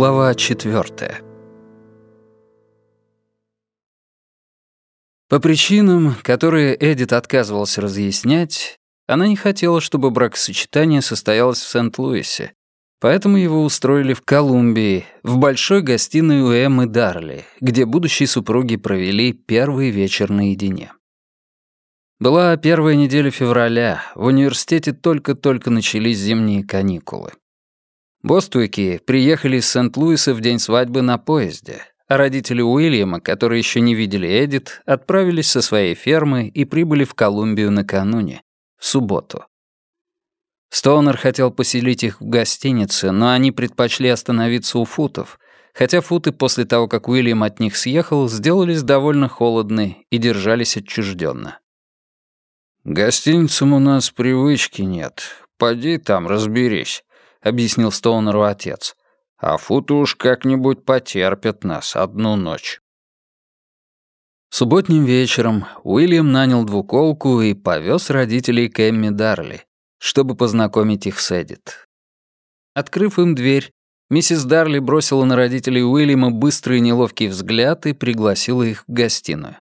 Глава четвертая. По причинам, которые Эдит отказывался разъяснять, она не хотела, чтобы бракосочетание состоялось в Сент-Луисе, поэтому его устроили в Колумбии, в большой гостиной у Эммы Дарли, где будущие супруги провели первый вечер наедине. Была первая неделя февраля, в университете только-только начались зимние каникулы. Боствуйки приехали из Сент-Луиса в день свадьбы на поезде, а родители Уильяма, которые еще не видели Эдит, отправились со своей фермы и прибыли в Колумбию накануне, в субботу. Стоунер хотел поселить их в гостинице, но они предпочли остановиться у футов, хотя футы после того, как Уильям от них съехал, сделались довольно холодны и держались отчужденно. «Гостиницам у нас привычки нет. Поди там, разберись», — объяснил Стоунеру отец. «А футы уж как-нибудь потерпят нас одну ночь». Субботним вечером Уильям нанял двуколку и повез родителей к Эмми Дарли, чтобы познакомить их с Эдит. Открыв им дверь, миссис Дарли бросила на родителей Уильяма быстрый неловкий взгляд и пригласила их в гостиную.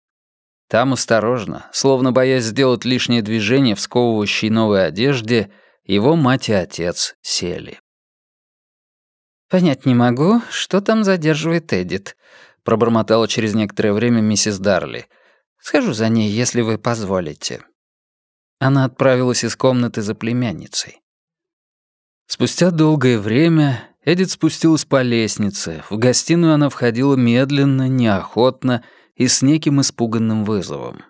Там осторожно, словно боясь сделать лишнее движение в сковывающей новой одежде, его мать и отец сели. «Понять не могу, что там задерживает Эдит», — пробормотала через некоторое время миссис Дарли. «Схожу за ней, если вы позволите». Она отправилась из комнаты за племянницей. Спустя долгое время Эдит спустилась по лестнице. В гостиную она входила медленно, неохотно и с неким испуганным вызовом.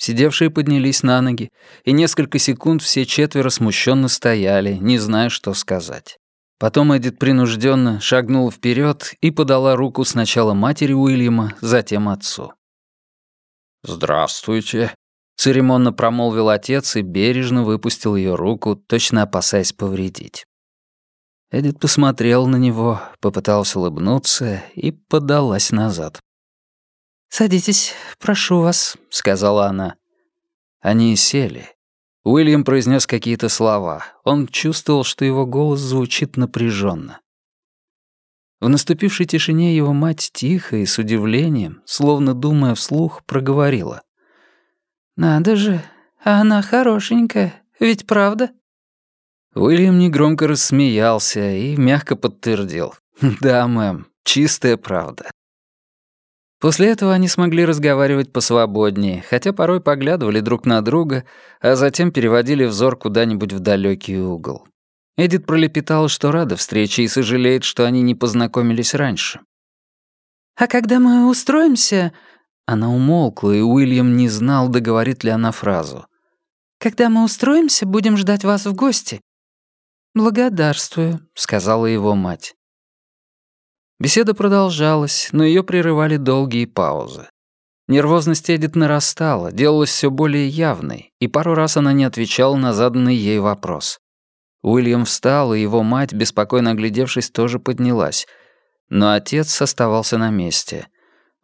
Сидевшие поднялись на ноги, и несколько секунд все четверо смущенно стояли, не зная, что сказать. Потом Эдит принужденно шагнула вперед и подала руку сначала матери Уильяма, затем отцу. «Здравствуйте», — церемонно промолвил отец и бережно выпустил ее руку, точно опасаясь повредить. Эдит посмотрел на него, попытался улыбнуться и подалась назад. «Садитесь, прошу вас», — сказала она. Они сели. Уильям произнес какие-то слова. Он чувствовал, что его голос звучит напряженно. В наступившей тишине его мать тихо и с удивлением, словно думая вслух, проговорила. «Надо же, а она хорошенькая, ведь правда?» Уильям негромко рассмеялся и мягко подтвердил. «Да, мэм, чистая правда». После этого они смогли разговаривать посвободнее, хотя порой поглядывали друг на друга, а затем переводили взор куда-нибудь в далекий угол. Эдит пролепетала, что рада встрече и сожалеет, что они не познакомились раньше. «А когда мы устроимся...» Она умолкла, и Уильям не знал, договорит ли она фразу. «Когда мы устроимся, будем ждать вас в гости». «Благодарствую», — сказала его мать. Беседа продолжалась, но ее прерывали долгие паузы. Нервозность Эдит нарастала, делалась все более явной, и пару раз она не отвечала на заданный ей вопрос. Уильям встал, и его мать, беспокойно оглядевшись, тоже поднялась. Но отец оставался на месте.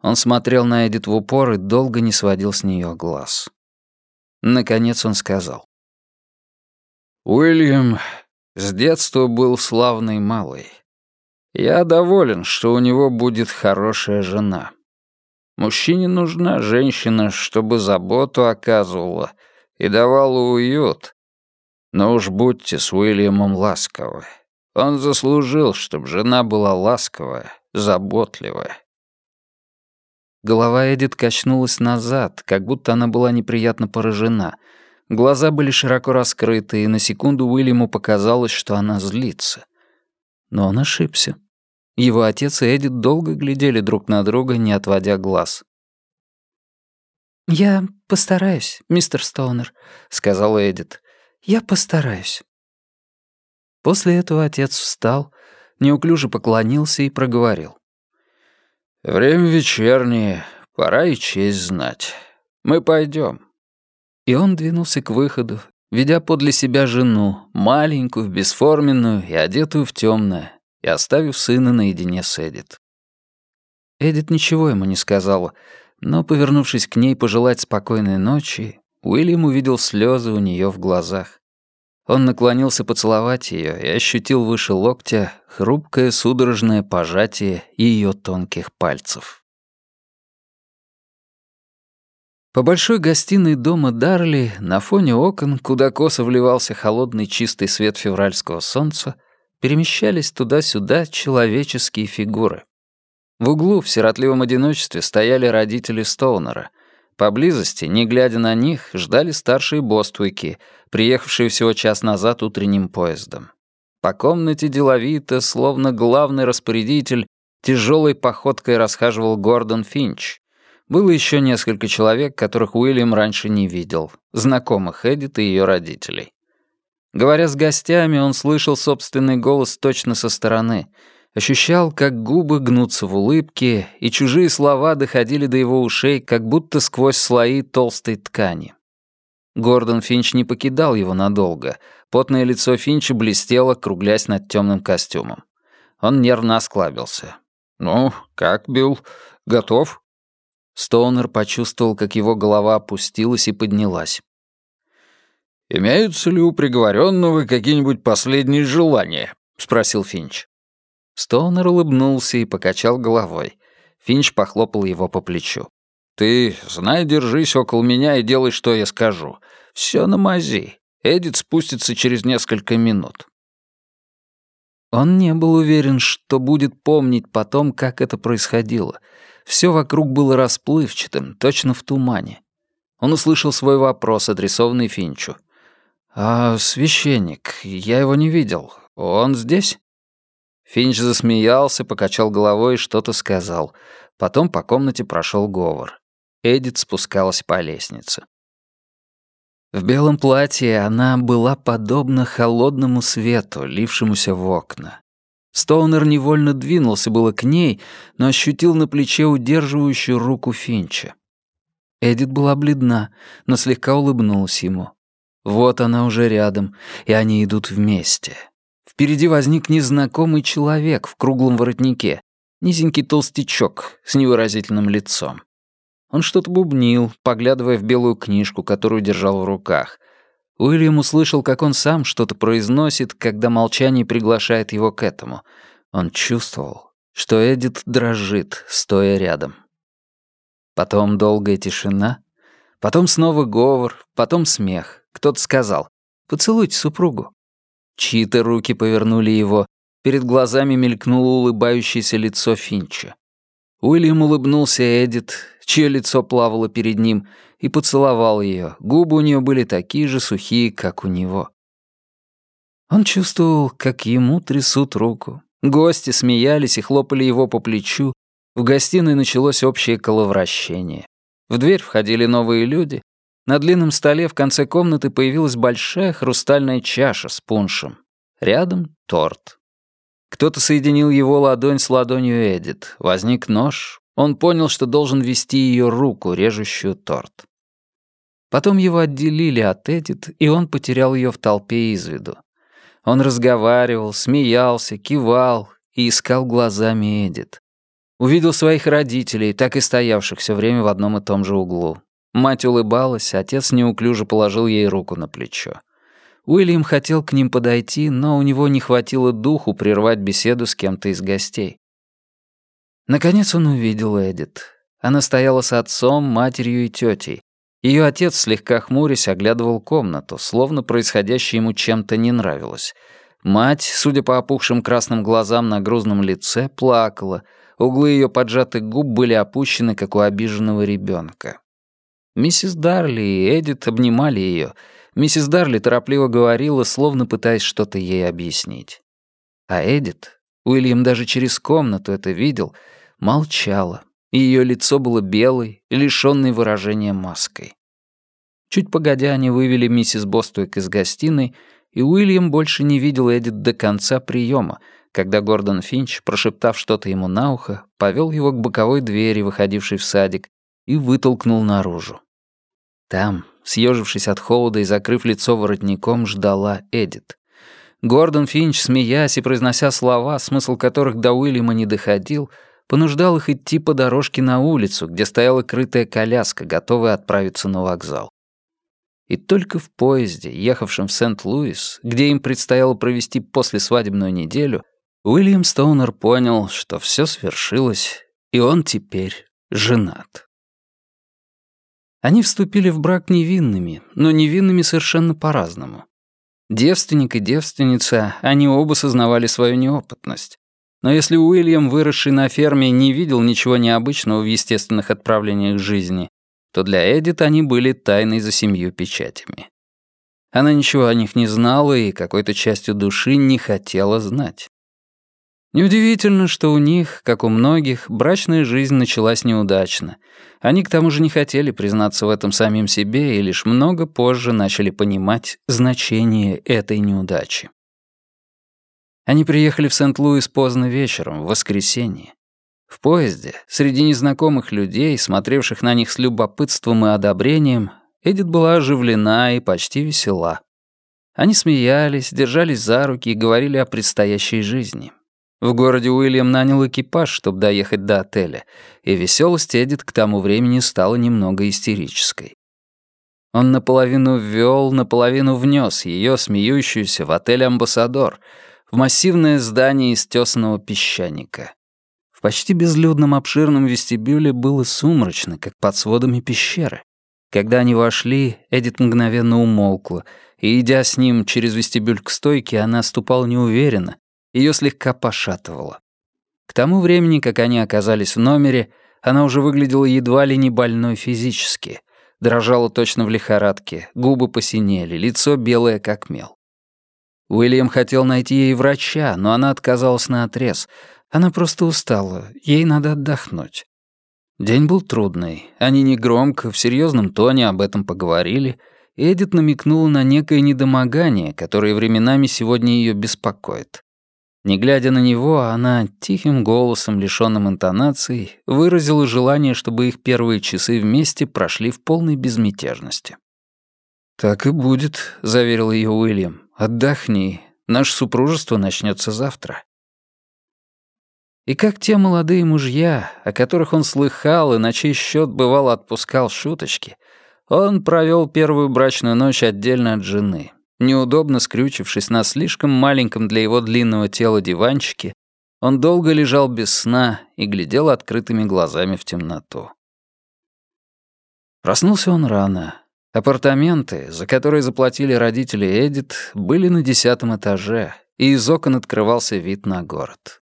Он смотрел на Эдит в упор и долго не сводил с нее глаз. Наконец он сказал. «Уильям с детства был славный малый. Я доволен, что у него будет хорошая жена. Мужчине нужна женщина, чтобы заботу оказывала и давала уют. Но уж будьте с Уильямом ласковы. Он заслужил, чтобы жена была ласковая, заботливая. Голова Эдит качнулась назад, как будто она была неприятно поражена. Глаза были широко раскрыты, и на секунду Уильяму показалось, что она злится. Но он ошибся. Его отец и Эдит долго глядели друг на друга, не отводя глаз. «Я постараюсь, мистер Стоунер», — сказала Эдит. «Я постараюсь». После этого отец встал, неуклюже поклонился и проговорил. «Время вечернее, пора и честь знать. Мы пойдем. И он двинулся к выходу, ведя подле себя жену, маленькую, бесформенную и одетую в темное, и оставив сына наедине с Эдит. Эдит ничего ему не сказала, но, повернувшись к ней пожелать спокойной ночи, Уильям увидел слезы у нее в глазах. Он наклонился поцеловать ее и ощутил выше локтя хрупкое судорожное пожатие ее тонких пальцев. По большой гостиной дома Дарли, на фоне окон, куда косо вливался холодный чистый свет февральского солнца, перемещались туда-сюда человеческие фигуры. В углу в сиротливом одиночестве стояли родители Стоунера. Поблизости, не глядя на них, ждали старшие Боствуйки, приехавшие всего час назад утренним поездом. По комнате деловито, словно главный распорядитель, тяжелой походкой расхаживал Гордон Финч, было еще несколько человек, которых Уильям раньше не видел, знакомых Эдит и ее родителей. Говоря с гостями, он слышал собственный голос точно со стороны, ощущал, как губы гнутся в улыбке, и чужие слова доходили до его ушей, как будто сквозь слои толстой ткани. Гордон Финч не покидал его надолго. Потное лицо Финча блестело, круглясь над темным костюмом. Он нервно осклабился. «Ну, как, Билл? Готов?» Стоунер почувствовал, как его голова опустилась и поднялась. «Имеются ли у приговоренного какие-нибудь последние желания?» — спросил Финч. Стоунер улыбнулся и покачал головой. Финч похлопал его по плечу. «Ты, знай, держись около меня и делай, что я скажу. Все на мази. Эдит спустится через несколько минут». Он не был уверен, что будет помнить потом, как это происходило — все вокруг было расплывчатым, точно в тумане. Он услышал свой вопрос, адресованный Финчу. «А священник, я его не видел. Он здесь?» Финч засмеялся, покачал головой и что-то сказал. Потом по комнате прошел говор. Эдит спускалась по лестнице. В белом платье она была подобна холодному свету, лившемуся в окна. Стоунер невольно двинулся было к ней, но ощутил на плече удерживающую руку Финча. Эдит была бледна, но слегка улыбнулась ему. Вот она уже рядом, и они идут вместе. Впереди возник незнакомый человек в круглом воротнике, низенький толстячок с невыразительным лицом. Он что-то бубнил, поглядывая в белую книжку, которую держал в руках. Уильям услышал, как он сам что-то произносит, когда молчание приглашает его к этому. Он чувствовал, что Эдит дрожит, стоя рядом. Потом долгая тишина, потом снова говор, потом смех. Кто-то сказал «Поцелуйте супругу». Чьи-то руки повернули его, перед глазами мелькнуло улыбающееся лицо Финча. Уильям улыбнулся Эдит, чье лицо плавало перед ним, и поцеловал ее. Губы у нее были такие же сухие, как у него. Он чувствовал, как ему трясут руку. Гости смеялись и хлопали его по плечу. В гостиной началось общее коловращение. В дверь входили новые люди. На длинном столе в конце комнаты появилась большая хрустальная чаша с пуншем. Рядом — торт. Кто-то соединил его ладонь с ладонью Эдит. Возник нож. Он понял, что должен вести ее руку, режущую торт. Потом его отделили от Эдит, и он потерял ее в толпе из виду. Он разговаривал, смеялся, кивал и искал глазами Эдит. Увидел своих родителей, так и стоявших все время в одном и том же углу. Мать улыбалась, отец неуклюже положил ей руку на плечо. Уильям хотел к ним подойти, но у него не хватило духу прервать беседу с кем-то из гостей. Наконец он увидел Эдит. Она стояла с отцом, матерью и тетей. Ее отец, слегка хмурясь, оглядывал комнату, словно происходящее ему чем-то не нравилось. Мать, судя по опухшим красным глазам на грузном лице, плакала. Углы ее поджатых губ были опущены, как у обиженного ребенка. Миссис Дарли и Эдит обнимали ее — Миссис Дарли торопливо говорила, словно пытаясь что-то ей объяснить. А Эдит, Уильям даже через комнату это видел, молчала, и ее лицо было белой, лишённой выражения маской. Чуть погодя, они вывели миссис Боствик из гостиной, и Уильям больше не видел Эдит до конца приема, когда Гордон Финч, прошептав что-то ему на ухо, повел его к боковой двери, выходившей в садик, и вытолкнул наружу. Там, съежившись от холода и закрыв лицо воротником, ждала Эдит. Гордон Финч, смеясь и произнося слова, смысл которых до Уильяма не доходил, понуждал их идти по дорожке на улицу, где стояла крытая коляска, готовая отправиться на вокзал. И только в поезде, ехавшем в Сент-Луис, где им предстояло провести послесвадебную неделю, Уильям Стоунер понял, что все свершилось, и он теперь женат. Они вступили в брак невинными, но невинными совершенно по-разному. Девственник и девственница, они оба сознавали свою неопытность. Но если Уильям, выросший на ферме, не видел ничего необычного в естественных отправлениях жизни, то для Эдит они были тайной за семью печатями. Она ничего о них не знала и какой-то частью души не хотела знать. Неудивительно, что у них, как у многих, брачная жизнь началась неудачно. Они к тому же не хотели признаться в этом самим себе и лишь много позже начали понимать значение этой неудачи. Они приехали в Сент-Луис поздно вечером, в воскресенье. В поезде, среди незнакомых людей, смотревших на них с любопытством и одобрением, Эдит была оживлена и почти весела. Они смеялись, держались за руки и говорили о предстоящей жизни. В городе Уильям нанял экипаж, чтобы доехать до отеля, и веселость Эдит к тому времени стала немного истерической. Он наполовину ввел, наполовину внес ее, смеющуюся, в отель «Амбассадор», в массивное здание из тесаного песчаника. В почти безлюдном обширном вестибюле было сумрачно, как под сводами пещеры. Когда они вошли, Эдит мгновенно умолкла, и, идя с ним через вестибюль к стойке, она ступала неуверенно, ее слегка пошатывало. К тому времени, как они оказались в номере, она уже выглядела едва ли не больной физически. Дрожала точно в лихорадке, губы посинели, лицо белое как мел. Уильям хотел найти ей врача, но она отказалась на отрез. Она просто устала, ей надо отдохнуть. День был трудный. Они негромко, в серьезном тоне об этом поговорили, Эдит намекнула на некое недомогание, которое временами сегодня ее беспокоит. Не глядя на него, она тихим голосом, лишённым интонаций, выразила желание, чтобы их первые часы вместе прошли в полной безмятежности. «Так и будет», — заверил ее Уильям. «Отдохни. Наше супружество начнется завтра». И как те молодые мужья, о которых он слыхал и на чей счет бывало отпускал шуточки, он провел первую брачную ночь отдельно от жены — Неудобно скрючившись на слишком маленьком для его длинного тела диванчике, он долго лежал без сна и глядел открытыми глазами в темноту. Проснулся он рано. Апартаменты, за которые заплатили родители Эдит, были на десятом этаже, и из окон открывался вид на город.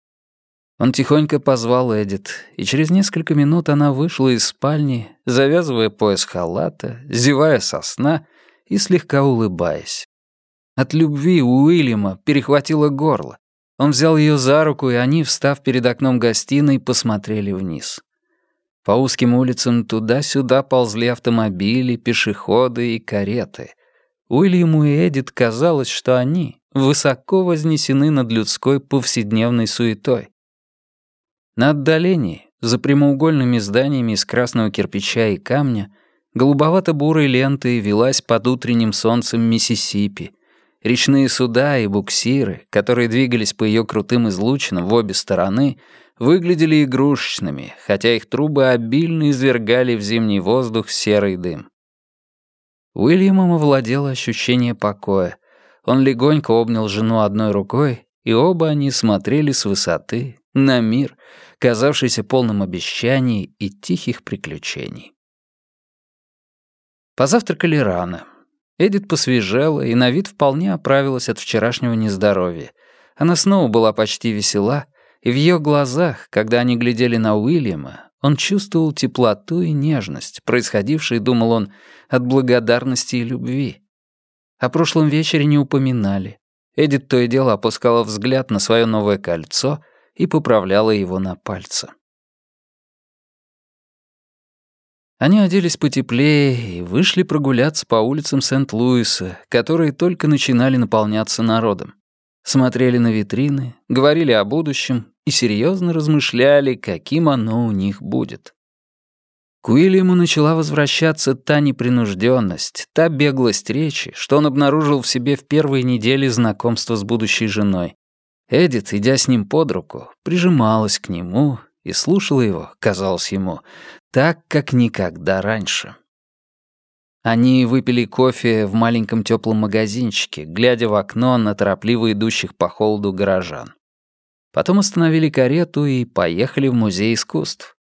Он тихонько позвал Эдит, и через несколько минут она вышла из спальни, завязывая пояс халата, зевая со сна и слегка улыбаясь. От любви Уильяма перехватило горло. Он взял ее за руку, и они, встав перед окном гостиной, посмотрели вниз. По узким улицам туда-сюда ползли автомобили, пешеходы и кареты. Уильяму и Эдит казалось, что они высоко вознесены над людской повседневной суетой. На отдалении, за прямоугольными зданиями из красного кирпича и камня, голубовато-бурой лентой велась под утренним солнцем Миссисипи, Речные суда и буксиры, которые двигались по ее крутым излучинам в обе стороны, выглядели игрушечными, хотя их трубы обильно извергали в зимний воздух серый дым. Уильямом овладело ощущение покоя. Он легонько обнял жену одной рукой, и оба они смотрели с высоты на мир, казавшийся полным обещаний и тихих приключений. Позавтракали рано. Эдит посвежела и на вид вполне оправилась от вчерашнего нездоровья. Она снова была почти весела, и в ее глазах, когда они глядели на Уильяма, он чувствовал теплоту и нежность, происходившие, думал он, от благодарности и любви. О прошлом вечере не упоминали. Эдит то и дело опускала взгляд на свое новое кольцо и поправляла его на пальце. Они оделись потеплее и вышли прогуляться по улицам Сент-Луиса, которые только начинали наполняться народом. Смотрели на витрины, говорили о будущем и серьезно размышляли, каким оно у них будет. К Уильяму начала возвращаться та непринужденность, та беглость речи, что он обнаружил в себе в первые недели знакомства с будущей женой. Эдит, идя с ним под руку, прижималась к нему и слушала его, казалось ему, так, как никогда раньше. Они выпили кофе в маленьком теплом магазинчике, глядя в окно на торопливо идущих по холоду горожан. Потом остановили карету и поехали в музей искусств.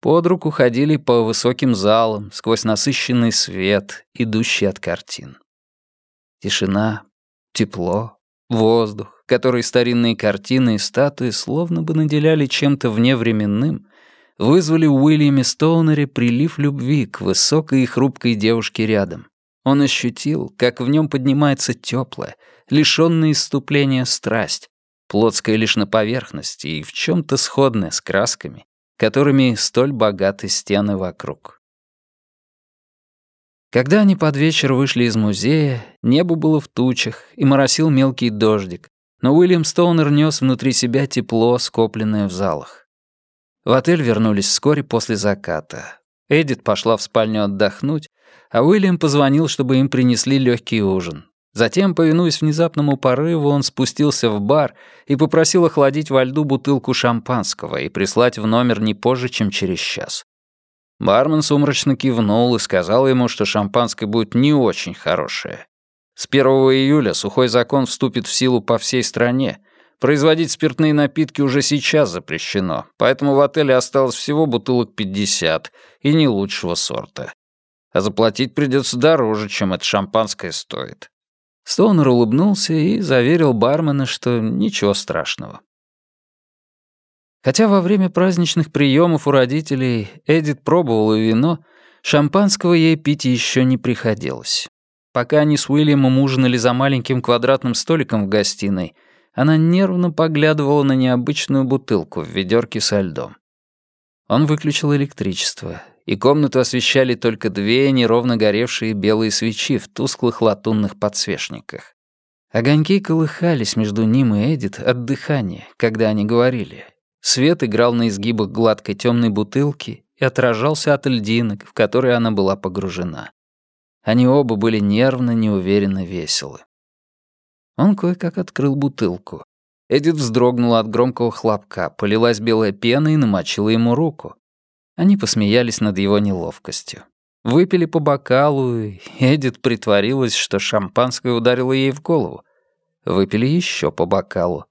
Под руку ходили по высоким залам, сквозь насыщенный свет, идущий от картин. Тишина, тепло, воздух, который старинные картины и статуи словно бы наделяли чем-то вневременным, вызвали у Уильяме Стоунере прилив любви к высокой и хрупкой девушке рядом. Он ощутил, как в нем поднимается теплая, лишённая исступления страсть, плотская лишь на поверхности и в чем-то сходная с красками, которыми столь богаты стены вокруг. Когда они под вечер вышли из музея, небо было в тучах и моросил мелкий дождик, но Уильям Стоунер нес внутри себя тепло, скопленное в залах. В отель вернулись вскоре после заката. Эдит пошла в спальню отдохнуть, а Уильям позвонил, чтобы им принесли легкий ужин. Затем, повинуясь внезапному порыву, он спустился в бар и попросил охладить во льду бутылку шампанского и прислать в номер не позже, чем через час. Бармен сумрачно кивнул и сказал ему, что шампанское будет не очень хорошее. С 1 июля сухой закон вступит в силу по всей стране, Производить спиртные напитки уже сейчас запрещено, поэтому в отеле осталось всего бутылок 50 и не лучшего сорта. А заплатить придется дороже, чем это шампанское стоит. Стоунер улыбнулся и заверил бармена, что ничего страшного. Хотя во время праздничных приемов у родителей Эдит пробовала вино, шампанского ей пить еще не приходилось. Пока они с Уильямом ужинали за маленьким квадратным столиком в гостиной — она нервно поглядывала на необычную бутылку в ведерке со льдом. Он выключил электричество, и комнату освещали только две неровно горевшие белые свечи в тусклых латунных подсвечниках. Огоньки колыхались между ним и Эдит от дыхания, когда они говорили. Свет играл на изгибах гладкой темной бутылки и отражался от льдинок, в которые она была погружена. Они оба были нервно, неуверенно веселы. Он кое-как открыл бутылку. Эдит вздрогнула от громкого хлопка, полилась белая пена и намочила ему руку. Они посмеялись над его неловкостью. Выпили по бокалу, и Эдит притворилась, что шампанское ударило ей в голову. Выпили еще по бокалу.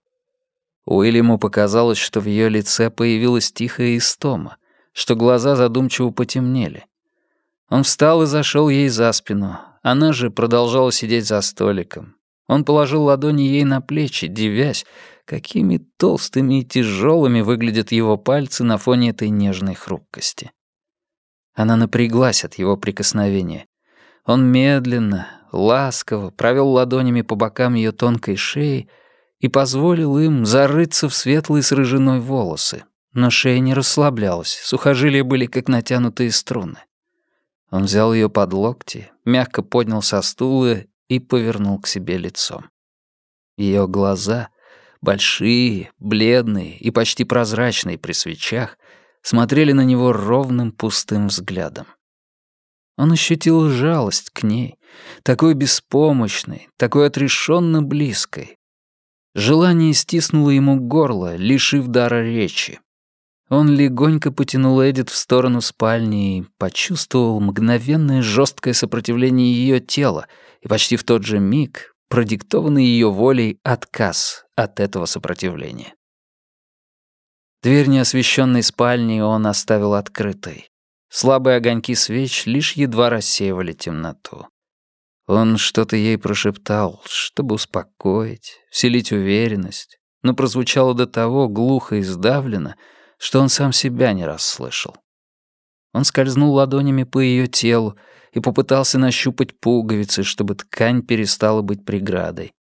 Уильяму показалось, что в ее лице появилась тихая истома, что глаза задумчиво потемнели. Он встал и зашел ей за спину. Она же продолжала сидеть за столиком. Он положил ладони ей на плечи, дивясь, какими толстыми и тяжелыми выглядят его пальцы на фоне этой нежной хрупкости. Она напряглась от его прикосновения. Он медленно, ласково провел ладонями по бокам ее тонкой шеи и позволил им зарыться в светлые с рыжиной волосы. Но шея не расслаблялась, сухожилия были как натянутые струны. Он взял ее под локти, мягко поднял со стула и повернул к себе лицом. Ее глаза, большие, бледные и почти прозрачные при свечах, смотрели на него ровным пустым взглядом. Он ощутил жалость к ней, такой беспомощной, такой отрешенно близкой. Желание стиснуло ему горло, лишив дара речи. Он легонько потянул Эдит в сторону спальни и почувствовал мгновенное жесткое сопротивление ее тела и почти в тот же миг продиктованный ее волей отказ от этого сопротивления. Дверь неосвещенной спальни он оставил открытой. Слабые огоньки свеч лишь едва рассеивали темноту. Он что-то ей прошептал, чтобы успокоить, вселить уверенность, но прозвучало до того глухо и сдавленно, что он сам себя не расслышал. Он скользнул ладонями по ее телу и попытался нащупать пуговицы, чтобы ткань перестала быть преградой.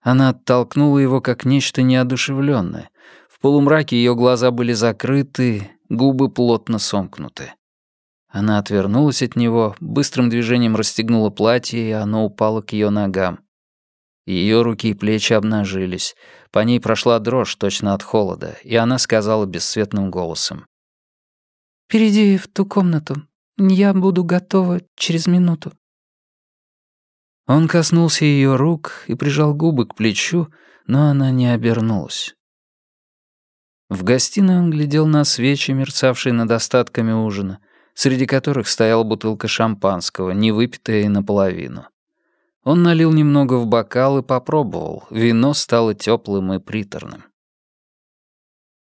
Она оттолкнула его как нечто неодушевленное. В полумраке ее глаза были закрыты, губы плотно сомкнуты. Она отвернулась от него, быстрым движением расстегнула платье, и оно упало к ее ногам. Ее руки и плечи обнажились. По ней прошла дрожь точно от холода, и она сказала бесцветным голосом. «Перейди в ту комнату. Я буду готова через минуту». Он коснулся ее рук и прижал губы к плечу, но она не обернулась. В гостиной он глядел на свечи, мерцавшие над остатками ужина, среди которых стояла бутылка шампанского, не выпитая и наполовину. Он налил немного в бокал и попробовал. Вино стало теплым и приторным.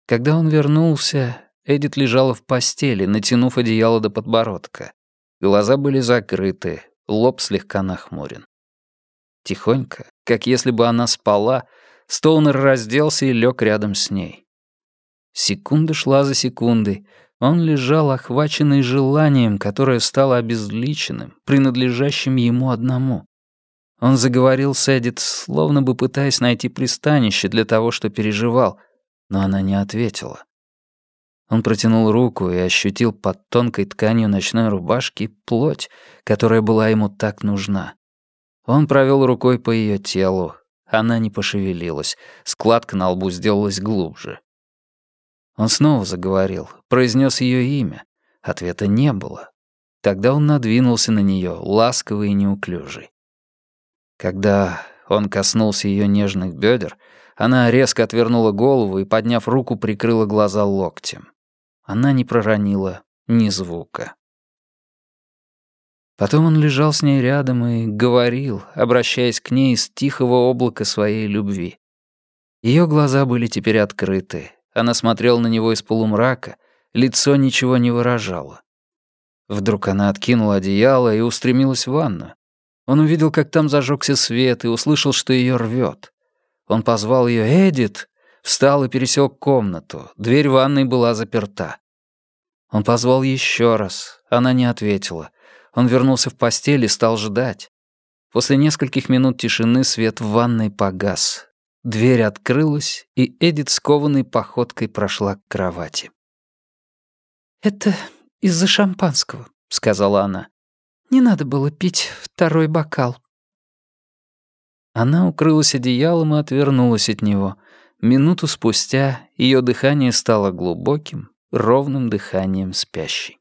Когда он вернулся, Эдит лежала в постели, натянув одеяло до подбородка. Глаза были закрыты, лоб слегка нахмурен. Тихонько, как если бы она спала, Стоунер разделся и лег рядом с ней. Секунда шла за секундой. Он лежал охваченный желанием, которое стало обезличенным, принадлежащим ему одному. Он заговорил с Эдит, словно бы пытаясь найти пристанище для того, что переживал, но она не ответила. Он протянул руку и ощутил под тонкой тканью ночной рубашки плоть, которая была ему так нужна. Он провел рукой по ее телу. Она не пошевелилась, складка на лбу сделалась глубже. Он снова заговорил, произнес ее имя. Ответа не было. Тогда он надвинулся на нее, ласковый и неуклюжий. Когда он коснулся ее нежных бедер, она резко отвернула голову и, подняв руку, прикрыла глаза локтем. Она не проронила ни звука. Потом он лежал с ней рядом и говорил, обращаясь к ней из тихого облака своей любви. Ее глаза были теперь открыты. Она смотрела на него из полумрака, лицо ничего не выражало. Вдруг она откинула одеяло и устремилась в ванну. Он увидел, как там зажегся свет, и услышал, что ее рвет. Он позвал ее «Эдит!» Встал и пересек комнату. Дверь ванной была заперта. Он позвал еще раз. Она не ответила. Он вернулся в постель и стал ждать. После нескольких минут тишины свет в ванной погас. Дверь открылась, и Эдит скованной походкой прошла к кровати. «Это из-за шампанского», — сказала она. «Не надо было пить второй бокал». Она укрылась одеялом и отвернулась от него — Минуту спустя ее дыхание стало глубоким, ровным дыханием спящей.